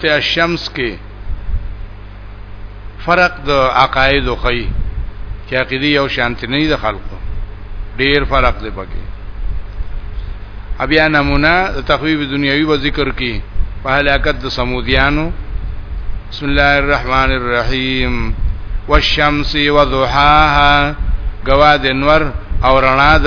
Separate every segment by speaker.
Speaker 1: ته الشمس کې فرق د عقاید خو خی چې عقیده یو شانتی نه د خلکو ډیر فرق دی پکې بیا نمونه د تخویب دنیوي و ذکر کې په هلاکت د سمودیانو بسم الله الرحمن الرحیم والشمس وضحاها گواد انور او رڼا د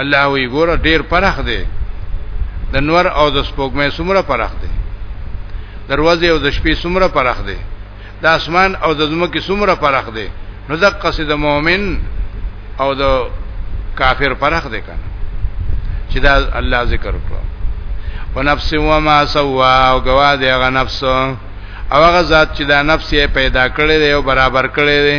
Speaker 1: الله وی ګوره ډیر پرخ دی د نور او د سپوږمۍ څومره پرخ دی دروازه او د شپې څومره پرخ دی د اسمان او د زمکه څومره پرخ دی نو د قصد مؤمن او د کافر پرخ دی کنه چې دا الله ذکر کړو ونفس و ما سوا او گواه دی هغه نفس او هغه ذات چې دا نفس یې پیدا کړی دی او برابر کړی دی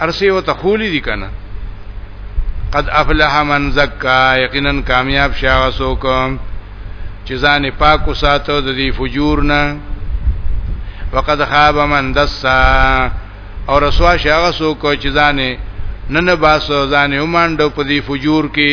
Speaker 1: ارسه او تخولی دي کنه قد افلح من زکا یقینا کامیاب شاو سوک چې ځان پاک وساتو د دې فجور نه وقد خاب من دسا او رسوا شاو سوک چې ځان نن باسو ځان یومانډو په دې فجور کې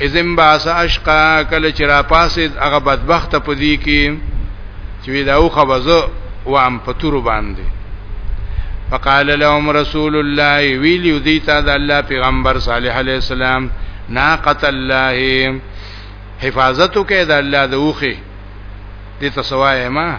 Speaker 1: اذن باس اشقا کله چې را پاسید هغه بدبخت په دی کې چې دا او خبزه و ام پتور باندې فقال لهم رسول الله ویلی دی تا د الله پیغمبر صالح علیه السلام ناقت الله حفاظت کوي د الله د اوخه دې تسوایه ما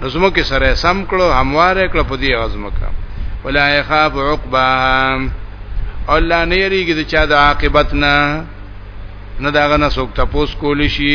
Speaker 1: نو زمکه سره سم کړو همواره کړو په دې غزمکه ولا يخاف عقباها الله نه یریږي د چا د عاقبت نه نه داغه نه څوک تاسو کولی شي